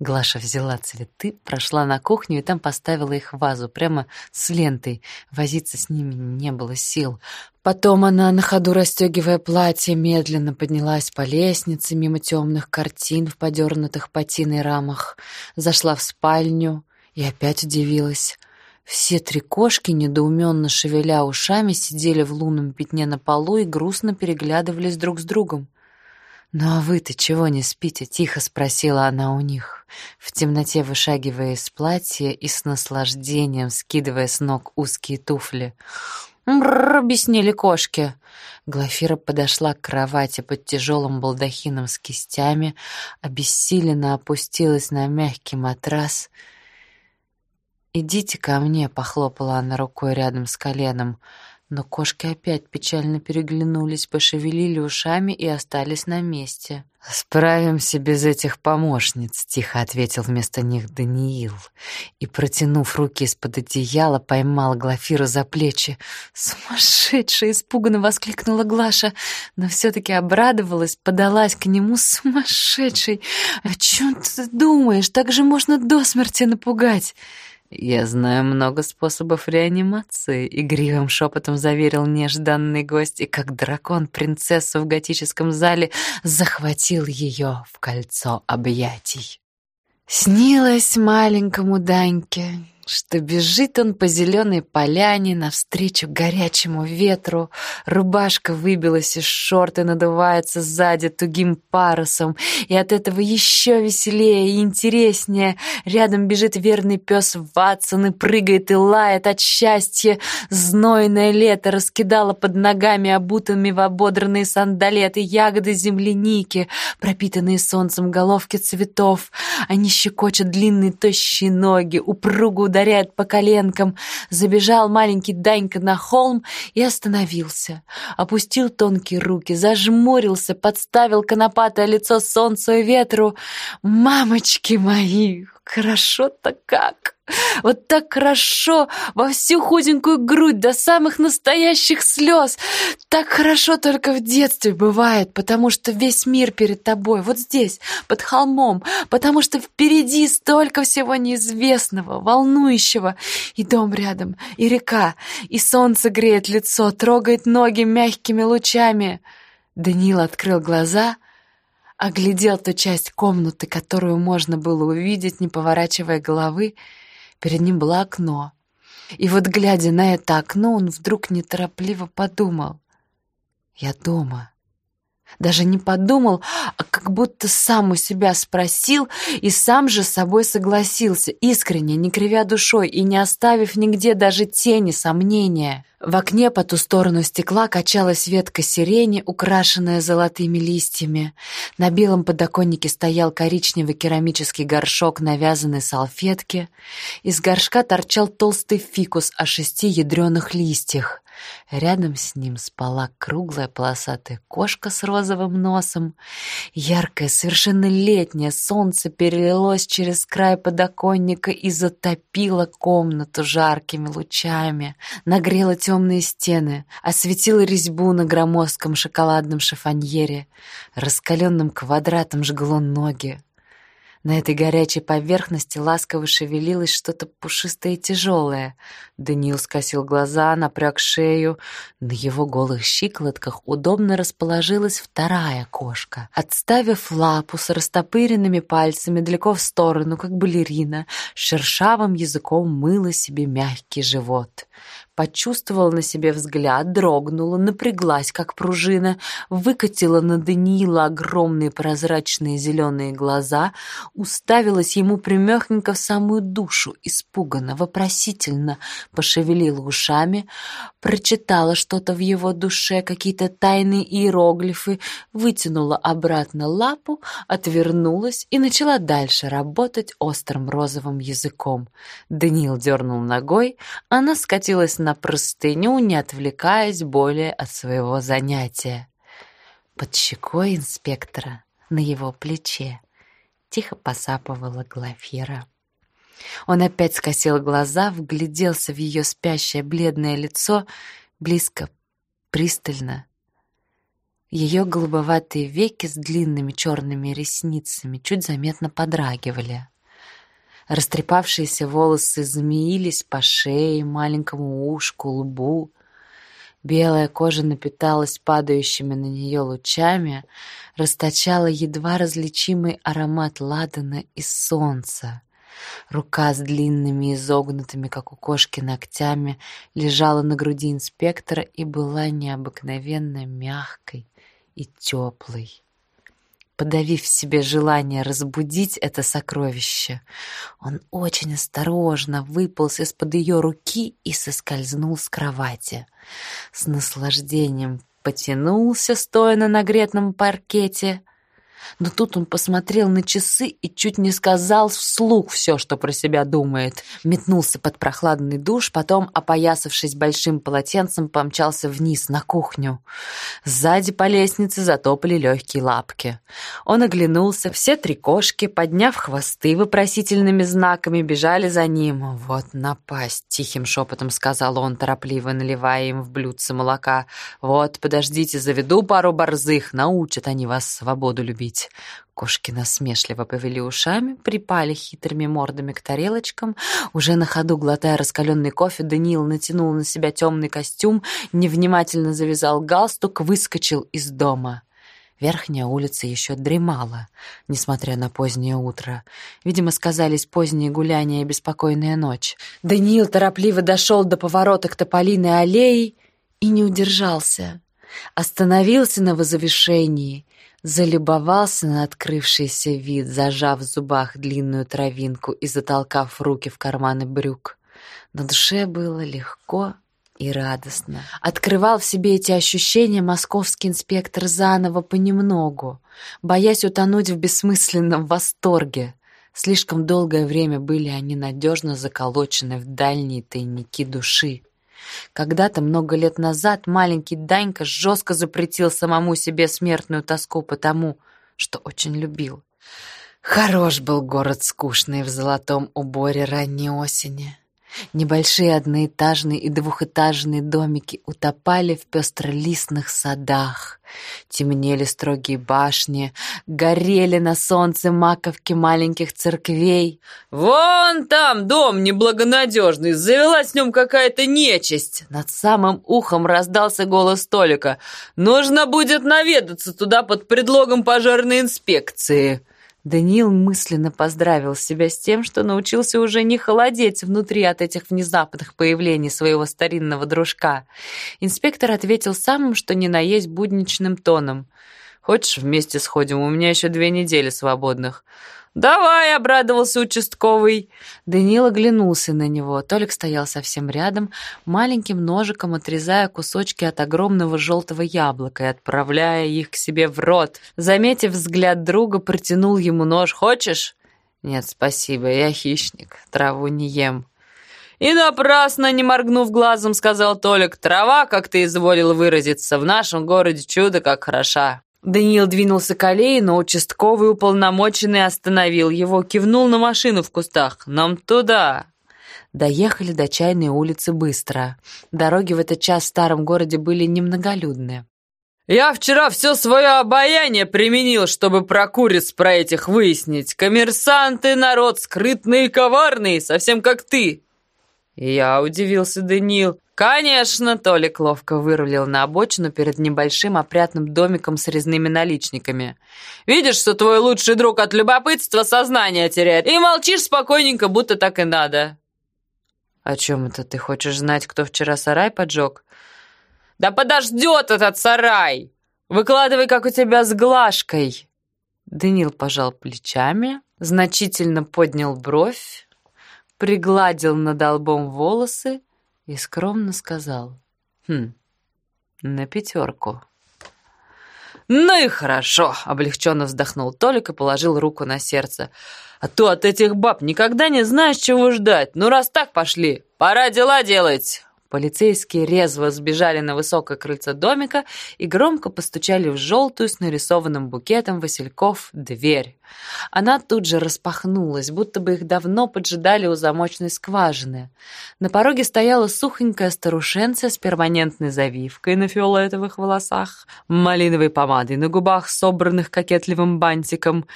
[SPEAKER 1] Глаша взяла цветы, прошла на кухню и там поставила их в вазу, прямо с лентой. Возиться с ними не было сил. Потом она, на ходу расстегивая платье, медленно поднялась по лестнице мимо темных картин в подернутых патиной рамах, зашла в спальню и опять удивилась. Все три кошки, недоуменно шевеля ушами, сидели в лунном пятне на полу и грустно переглядывались друг с другом. «Ну а вы-то чего не спите?» — тихо спросила она у них, в темноте вышагивая из платья и с наслаждением скидывая с ног узкие туфли. «Мрррр», — объяснили кошки. Глафира подошла к кровати под тяжелым балдахином с кистями, обессиленно опустилась на мягкий матрас. «Идите ко мне», — похлопала она рукой рядом с коленом. Но кошки опять печально переглянулись, пошевелили ушами и остались на месте. «Справимся без этих помощниц», — тихо ответил вместо них Даниил. И, протянув руки из-под одеяла, поймал Глафиру за плечи. «Сумасшедшая!» — испуганно воскликнула Глаша, но все-таки обрадовалась, подалась к нему сумасшедшей. «О чем ты думаешь? Так же можно до смерти напугать!» «Я знаю много способов реанимации», — игривым шепотом заверил нежданный гость, и как дракон принцессу в готическом зале захватил ее в кольцо объятий. Снилось маленькому Даньке, что бежит он по зеленой поляне навстречу горячему ветру, рубашка выбилась из шорт и надувается сзади тугим парусом, и от этого еще веселее и интереснее. Рядом бежит верный пес Ватсон и прыгает и лает от счастья. Знойное лето раскидало под ногами обутыми в ободранные сандалеты ягоды земляники, пропитанные солнцем головки цветов. Они щекочут длинные тощие ноги, упруго ударяет по коленкам. Забежал маленький Данька на холм и остановился. Опустил тонкие руки, зажмурился, подставил конопатое лицо солнцу и ветру. «Мамочки мои, хорошо-то как!» Вот так хорошо, во всю худенькую грудь, до самых настоящих слез. Так хорошо только в детстве бывает, потому что весь мир перед тобой, вот здесь, под холмом, потому что впереди столько всего неизвестного, волнующего. И дом рядом, и река, и солнце греет лицо, трогает ноги мягкими лучами. Даниил открыл глаза — оглядел ту часть комнаты, которую можно было увидеть, не поворачивая головы, Перед ним было окно. И вот, глядя на это окно, он вдруг неторопливо подумал. «Я дома». Даже не подумал, а как будто сам у себя спросил и сам же с собой согласился, искренне, не кривя душой и не оставив нигде даже тени сомнения. В окне по ту сторону стекла качалась ветка сирени, украшенная золотыми листьями. На белом подоконнике стоял коричневый керамический горшок на вязаной салфетке. Из горшка торчал толстый фикус о шести ядреных листьях. Рядом с ним спала круглая полосатая кошка с розовым носом. Яркое, совершенно летнее солнце перелилось через край подоконника и затопило комнату жаркими лучами, нагрело темные стены, осветило резьбу на громоздком шоколадном шифоньере, раскаленным квадратом жгло ноги. На этой горячей поверхности ласково шевелилось что-то пушистое и тяжелое. Даниил скосил глаза, напряг шею. На его голых щиколотках удобно расположилась вторая кошка. Отставив лапу с растопыренными пальцами далеко в сторону, как балерина, шершавым языком мыла себе мягкий живот почувствовала на себе взгляд, дрогнула, напряглась, как пружина, выкатила на Даниила огромные прозрачные зеленые глаза, уставилась ему примехненько в самую душу, испуганно, вопросительно, пошевелила ушами, прочитала что-то в его душе, какие-то тайные иероглифы, вытянула обратно лапу, отвернулась и начала дальше работать острым розовым языком. Даниил дернул ногой, она скатилась на на простыню, не отвлекаясь более от своего занятия. Под щекой инспектора на его плече тихо посапывала Глафира. Он опять скосил глаза, вгляделся в ее спящее бледное лицо, близко, пристально. Ее голубоватые веки с длинными черными ресницами чуть заметно подрагивали. Растрепавшиеся волосы змеились по шее, маленькому ушку, лбу. Белая кожа напиталась падающими на нее лучами, расточала едва различимый аромат ладана и солнца. Рука с длинными изогнутыми, как у кошки, ногтями лежала на груди инспектора и была необыкновенно мягкой и теплой. Подавив в себе желание разбудить это сокровище, он очень осторожно выполз из-под ее руки и соскользнул с кровати. С наслаждением потянулся, стоя на нагретном паркете, но тут он посмотрел на часы и чуть не сказал вслух все, что про себя думает. Метнулся под прохладный душ, потом, опоясавшись большим полотенцем, помчался вниз на кухню. Сзади по лестнице затопали легкие лапки. Он оглянулся, все три кошки, подняв хвосты вопросительными знаками, бежали за ним. «Вот напасть!» — тихим шепотом сказал он, торопливо наливая им в блюдце молока. «Вот, подождите, заведу пару борзых, научат они вас свободу любить» пить. Кошки насмешливо повели ушами, припали хитрыми мордами к тарелочкам. Уже на ходу, глотая раскаленный кофе, Даниил натянул на себя темный костюм, невнимательно завязал галстук, выскочил из дома. Верхняя улица еще дремала, несмотря на позднее утро. Видимо, сказались поздние гуляния и беспокойная ночь. Даниил торопливо дошел до поворота к Тополиной аллее и не удержался. Остановился на возвышении залюбовался на открывшийся вид, зажав в зубах длинную травинку и затолкав руки в карманы брюк. На душе было легко и радостно. Открывал в себе эти ощущения московский инспектор заново понемногу, боясь утонуть в бессмысленном восторге. Слишком долгое время были они надежно заколочены в дальние тайники души. Когда-то, много лет назад, маленький Данька жестко запретил самому себе смертную тоску потому, что очень любил. Хорош был город скучный в золотом уборе ранней осени. Небольшие одноэтажные и двухэтажные домики утопали в пестролистных садах. Темнели строгие башни, горели на солнце маковки маленьких церквей.
[SPEAKER 2] «Вон там дом неблагонадежный, завелась в нем какая-то нечисть!»
[SPEAKER 1] Над самым ухом раздался голос Толика.
[SPEAKER 2] «Нужно будет наведаться туда под предлогом пожарной инспекции!»
[SPEAKER 1] Даниил мысленно поздравил себя с тем, что научился уже не холодеть внутри от этих внезапных появлений своего старинного дружка. Инспектор ответил самым, что ни на есть будничным тоном. «Хочешь, вместе сходим? У меня еще две недели свободных».
[SPEAKER 2] «Давай!» — обрадовался участковый.
[SPEAKER 1] Даниил оглянулся на него. Толик стоял совсем рядом, маленьким ножиком отрезая кусочки от огромного желтого яблока и отправляя их к себе в рот. Заметив взгляд друга, протянул ему нож. «Хочешь?» «Нет, спасибо, я хищник, траву не ем».
[SPEAKER 2] «И напрасно, не моргнув глазом, — сказал Толик, — трава, как ты изволил выразиться, в нашем городе чудо как хороша».
[SPEAKER 1] Даниил двинулся к аллее, но участковый уполномоченный остановил его, кивнул на машину в кустах. «Нам туда!» Доехали до Чайной улицы быстро. Дороги в этот час в старом городе были немноголюдные.
[SPEAKER 2] «Я вчера все свое обаяние применил, чтобы про куриц про этих выяснить. Коммерсанты, народ скрытный и коварный, совсем как ты!»
[SPEAKER 1] Я удивился Даниил. «Конечно!» — Толик ловко вырулил на обочину перед небольшим опрятным домиком с резными наличниками.
[SPEAKER 2] «Видишь, что твой лучший друг от любопытства сознание теряет, и молчишь спокойненько, будто так и надо».
[SPEAKER 1] «О чем это ты хочешь знать, кто вчера сарай поджег?»
[SPEAKER 2] «Да подождет этот сарай! Выкладывай, как у тебя с Глашкой!»
[SPEAKER 1] Данил пожал плечами, значительно поднял бровь, пригладил над лбом волосы и скромно сказал «Хм, на пятерку».
[SPEAKER 2] «Ну и хорошо!» — облегченно вздохнул Толик и положил руку на сердце. «А то от этих баб никогда не знаешь, чего ждать. Ну, раз так, пошли. Пора дела делать!»
[SPEAKER 1] Полицейские резво сбежали на высокое крыльцо домика и громко постучали в желтую с нарисованным букетом васильков дверь. Она тут же распахнулась, будто бы их давно поджидали у замочной скважины. На пороге стояла сухонькая старушенция с перманентной завивкой на фиолетовых волосах, малиновой помадой на губах, собранных кокетливым бантиком,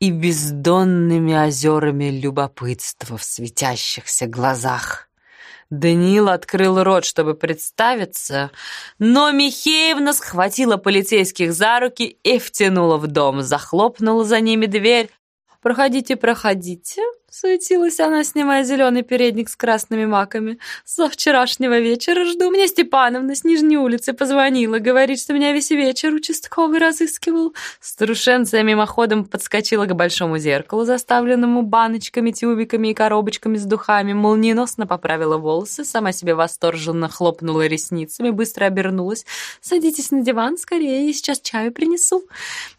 [SPEAKER 1] и бездонными озерами любопытства в светящихся глазах. Даниил открыл рот, чтобы представиться, но Михеевна схватила полицейских за руки и втянула в дом, захлопнула за ними дверь. «Проходите, проходите»,
[SPEAKER 3] Суетилась она, снимая зеленый передник с красными маками. Со вчерашнего вечера жду. Мне Степановна с Нижней улицы позвонила. Говорит, что меня весь вечер участковый разыскивал. Старушенция мимоходом подскочила к большому зеркалу, заставленному баночками, тюбиками и коробочками с духами, молниеносно поправила волосы, сама себе восторженно хлопнула ресницами, быстро обернулась. «Садитесь на диван скорее, я сейчас чаю принесу».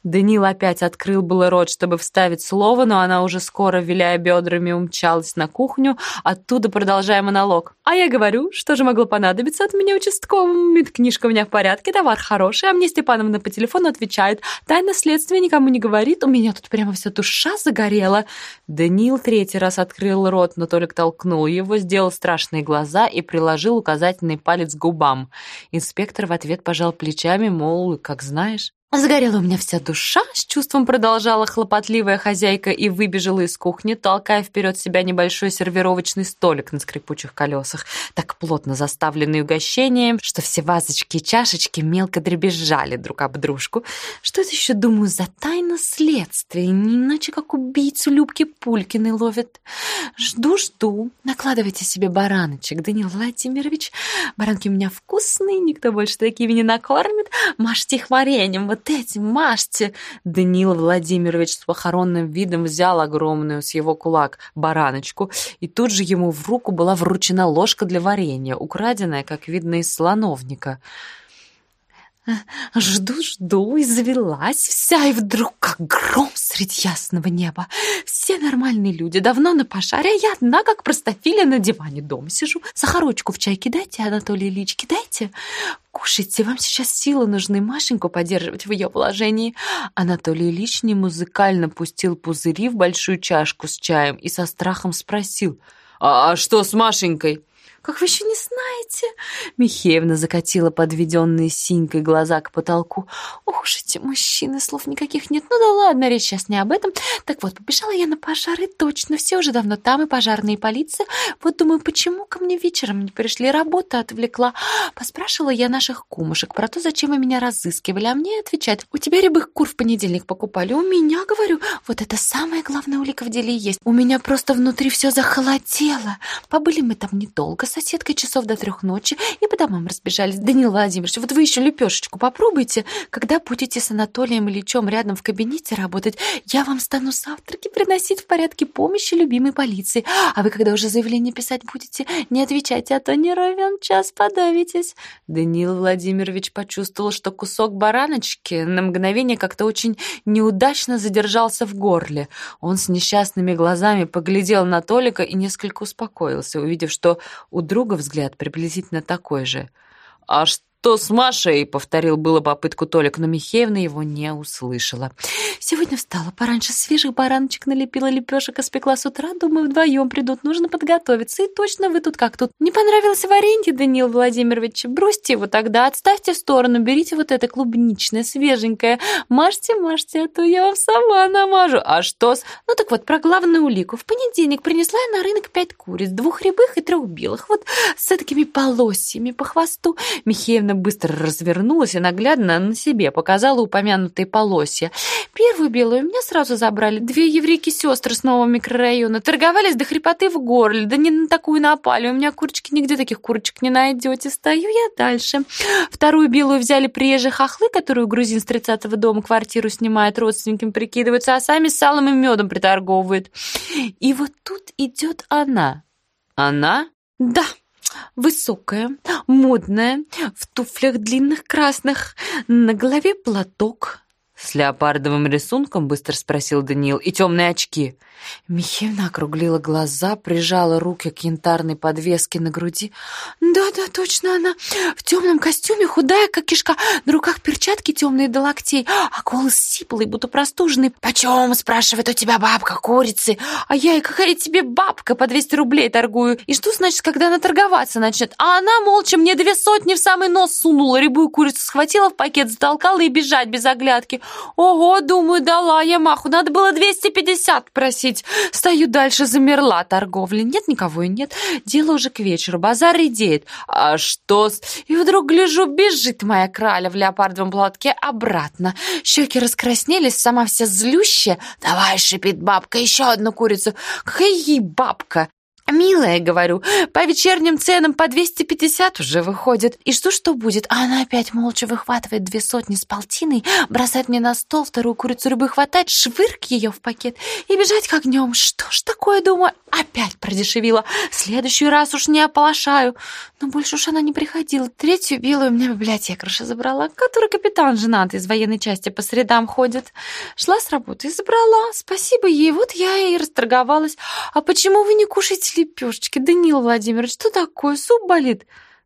[SPEAKER 3] Данил опять открыл было рот, чтобы вставить слово, но она уже скоро, виляя бедрами, бедрами умчалась на кухню, оттуда продолжая монолог. А я говорю, что же могло понадобиться от меня участковому? Медкнижка у меня в порядке, товар хороший, а мне Степановна по телефону отвечает. Тайна следствия никому не говорит, у меня тут прямо вся душа загорела. Данил третий раз открыл рот, но Толик толкнул его, сделал страшные глаза и приложил указательный палец к губам. Инспектор в ответ пожал плечами, мол, как знаешь. Загорела у меня вся душа, с чувством продолжала хлопотливая хозяйка и выбежала из кухни, толкая вперед себя небольшой сервировочный столик на скрипучих колесах, так плотно заставленный угощением, что все вазочки и чашечки мелко дребезжали друг об дружку. Что это еще, думаю, за тайна следствия, не иначе как убийцу Любки Пулькиной ловят. Жду-жду. Накладывайте себе бараночек, Данил Владимирович. Баранки у меня вкусные, никто больше такими не накормит. Мажьте их вареньем, вот этим мажьте!» Даниил Владимирович с похоронным видом взял огромную с его кулак бараночку, и тут же ему в руку была вручена ложка для варенья, украденная, как видно, из слоновника. Жду-жду и завелась вся, и вдруг как гром средь ясного неба. Все нормальные люди, давно на пожаре, а я одна, как простофиля, на диване дома сижу. Сахарочку в чай кидайте, Анатолий Ильич, кидайте. Кушайте, вам сейчас силы нужны Машеньку поддерживать в ее положении. Анатолий Ильич не музыкально пустил пузыри в большую чашку с чаем и со страхом спросил.
[SPEAKER 2] «А, -а что с Машенькой?»
[SPEAKER 3] «Как вы еще не знаете?» Михеевна закатила подведенные синькой глаза к потолку. «Ох уж эти мужчины, слов никаких нет. Ну да ладно, речь сейчас не об этом. Так вот, побежала я на пожары, точно, все уже давно там, и пожарные, и полиция. Вот думаю, почему ко мне вечером не пришли, работа отвлекла. Поспрашивала я наших кумушек про то, зачем вы меня разыскивали, а мне отвечают, у тебя рябых кур в понедельник покупали, у меня, говорю, вот это самая главная улика в деле есть. У меня просто внутри все захолодело. Побыли мы там недолго, соседкой часов до трех ночи и по домам разбежались. Данил Владимирович, вот вы еще лепешечку попробуйте. Когда будете с Анатолием Ильичем рядом в кабинете работать, я вам стану завтраки приносить в порядке помощи любимой полиции. А вы, когда уже заявление писать будете, не отвечайте, а то не ровен час подавитесь. Данил Владимирович почувствовал, что кусок бараночки на мгновение как-то очень неудачно задержался в горле. Он с несчастными глазами поглядел на Толика и несколько успокоился, увидев, что у друга взгляд приблизительно такой же.
[SPEAKER 2] «А что?» «То с Машей», — повторил было попытку Толик,
[SPEAKER 3] но Михеевна его не услышала. «Сегодня встала пораньше, свежих бараночек налепила, лепешек испекла с утра. Думаю, вдвоем придут, нужно подготовиться. И точно вы тут как тут. Не понравился варенье, Даниил Владимирович? Бросьте его тогда, отставьте в сторону, берите вот это клубничное, свеженькое. Мажьте, мажьте, а то я вам сама намажу. А что с... Ну так вот, про главную улику. В понедельник принесла я на рынок пять куриц, двух рябых и трех белых. Вот с такими полосьями по хвосту. Михеевна довольно быстро развернулась и наглядно на себе показала упомянутые полосья. Первую белую меня сразу забрали. Две еврейки-сестры с нового микрорайона. Торговались до хрипоты в горле. Да не на такую напали. У меня курочки нигде таких курочек не найдете. Стою я дальше. Вторую белую взяли приезжие хохлы, которую грузин с 30-го дома квартиру снимает, родственникам прикидываются, а сами салом и медом приторговывают. И вот тут идет она.
[SPEAKER 2] Она?
[SPEAKER 3] Да. Высокая, модная, в туфлях длинных красных, на голове платок.
[SPEAKER 2] «С леопардовым рисунком?» — быстро спросил Даниил. «И темные очки?»
[SPEAKER 3] Михеевна округлила глаза, прижала руки к янтарной подвеске на груди. «Да-да, точно она. В темном костюме, худая, как кишка, на руках перчатки темные до локтей, а голос сиплый, будто простуженный. «Почем?» — спрашивает у тебя бабка курицы. А я и какая тебе бабка по 200 рублей торгую. И жду, значит, когда она торговаться начнет. А она молча мне две сотни в самый нос сунула, рябую курицу схватила в пакет, затолкала и бежать без оглядки. Ого, думаю, дала я маху. Надо было 250 просить. Стою дальше, замерла торговля. Нет никого и нет. Дело уже к вечеру, базар редеет. А что с... И вдруг гляжу, бежит моя краля в леопардовом платке обратно. Щеки раскраснелись, сама вся злющая. Давай, шипит бабка, еще одну курицу. Какая ей бабка? «Милая, — говорю, — по вечерним ценам по 250 уже выходит. И что что будет?» А она опять молча выхватывает две сотни с полтиной, бросает мне на стол, вторую курицу рыбы хватает, швырк ее в пакет и бежать к огнем. Что ж такое, думаю, опять продешевила. В следующий раз уж не ополошаю. Но больше уж она не приходила. Третью белую меня библиотекарша забрала, который капитан женатый из военной части по средам ходит. Шла с работы и забрала. Спасибо ей, вот я и расторговалась. А почему вы не кушаете лепешечки, Данил Владимирович? Что такое? Суп болит?»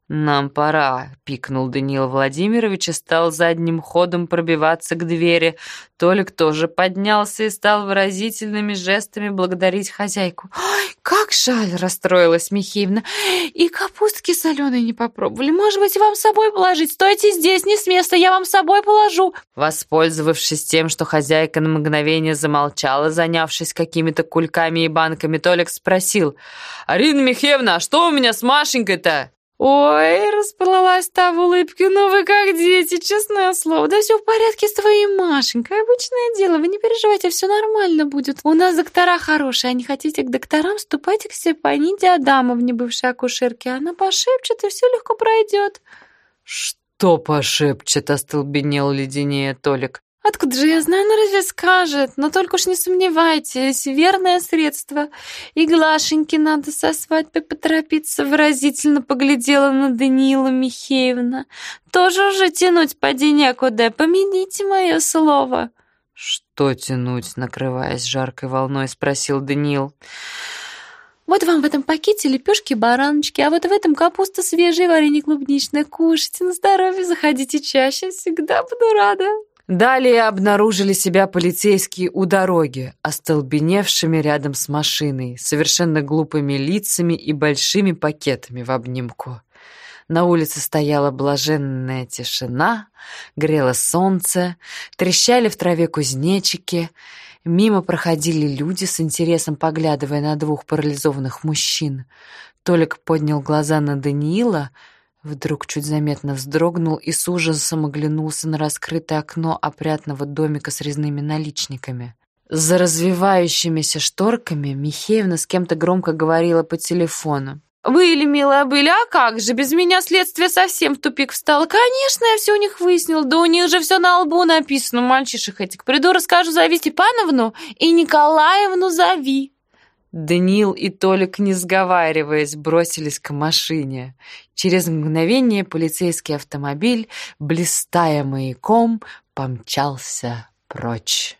[SPEAKER 2] «Нам пора», — пикнул Даниил Владимирович и стал задним ходом пробиваться к двери. Толик тоже поднялся и стал выразительными жестами благодарить хозяйку.
[SPEAKER 3] «Ой, как жаль!» — расстроилась Михеевна. «И капустки соленой не попробовали. Может быть, вам с собой положить? Стойте здесь, не с места, я вам с собой положу!»
[SPEAKER 2] Воспользовавшись тем, что хозяйка на мгновение замолчала, занявшись какими-то кульками и банками, Толик спросил. «Арина Михеевна, а что у меня с Машенькой-то?»
[SPEAKER 3] «Ой!» — расплылась та в улыбке. «Ну вы как дети, честное слово. Да все в порядке с твоей Машенькой. Обычное дело, вы не переживайте, все нормально будет. У нас доктора хорошие, а не хотите к докторам, ступайте к Степаниде Адамовне, бывшей акушерке. Она пошепчет, и все легко пройдет».
[SPEAKER 2] «Что пошепчет?» — остолбенел леденее Толик.
[SPEAKER 3] Откуда же я знаю, ну разве скажет? Но только уж не сомневайтесь, верное средство. И Глашеньке надо со свадьбой поторопиться, выразительно поглядела на Даниила Михеевна. Тоже уже тянуть поди некуда, помяните мое слово.
[SPEAKER 2] Что тянуть, накрываясь жаркой волной, спросил Даниил.
[SPEAKER 3] Вот вам в этом пакете лепешки бараночки, а вот в этом капуста свежая, варенье клубничное. Кушайте на здоровье, заходите чаще, всегда буду рада.
[SPEAKER 2] Далее обнаружили себя полицейские у дороги, остолбеневшими рядом с машиной, совершенно глупыми лицами и большими пакетами в обнимку. На улице стояла блаженная тишина, грело солнце, трещали в траве кузнечики, мимо проходили люди с интересом, поглядывая на двух парализованных мужчин. Толик поднял глаза на Даниила — Вдруг чуть заметно вздрогнул и с ужасом оглянулся на раскрытое окно опрятного домика с резными наличниками. За развивающимися шторками Михеевна с кем-то громко говорила по телефону.
[SPEAKER 3] «Были, милая, были, а как же? Без меня следствие совсем в тупик встало. Конечно, я все у них выяснил, да у них же все на лбу написано, мальчишек этих. Приду, расскажу, зови Степановну и Николаевну зови».
[SPEAKER 2] Даниил и Толик, не сговариваясь, бросились к машине. Через мгновение полицейский автомобиль, блистая маяком, помчался прочь.